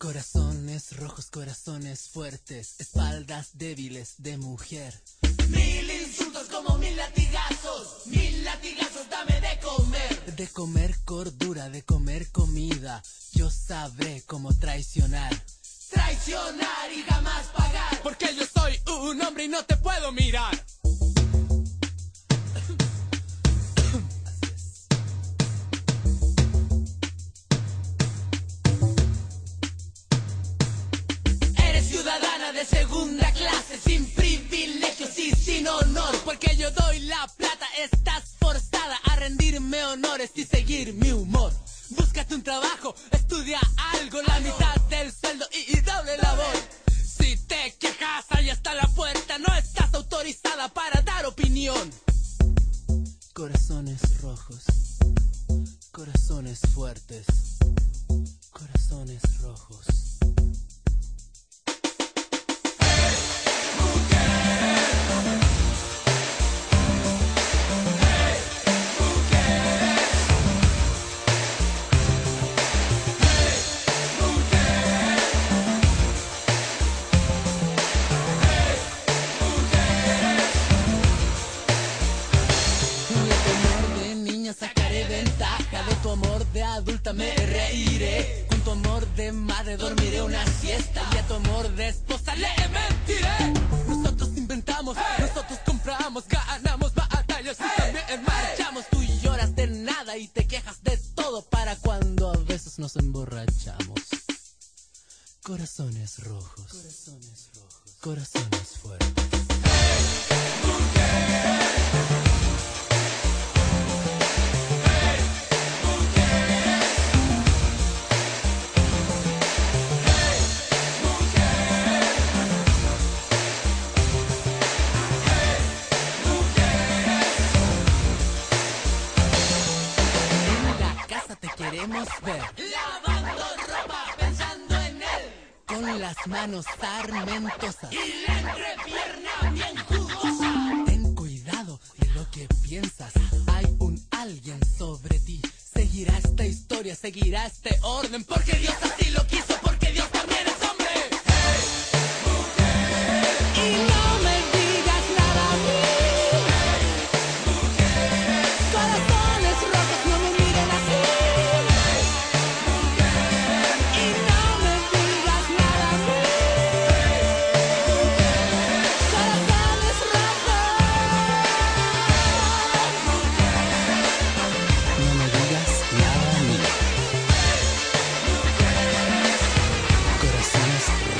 Corazones rojos, corazones fuertes, espaldas débiles de mujer. Mil insultos como mil latigazos, mil latigazos dame de comer. De comer cordura, de comer comida, yo sabré cómo traicionar. Traicionar y jamás pagar. Porque yo soy un hombre y no te puedo mirar. Y seguir mi humor. Búscate un trabajo, estudia algo, la mitad del sueldo y, y doble labor. Si te quejas, ahí está la puerta, no estás autorizada para dar opinión. Corazones rojos, corazones fuertes, corazones rojos. Me reiré. Con tu amor de madre dormiré una siesta y a tu amor de esposa le mentiré. Nosotros inventamos, nosotros compramos, ganamos batallas y también marchamos. Tú lloras de nada y te quejas de todo para cuando a veces nos emborrachamos. Corazones rojos, corazones rojos, corazones fuertes. Queremos ver. Lavando ropa pensando en él. Con las manos sarmentosas. Y la entrepierna bien jugosa. Ten cuidado de lo que piensas. Hay un alguien sobre ti. Seguirá esta historia, seguirá este orden. Porque Dios así lo quiso, corazones.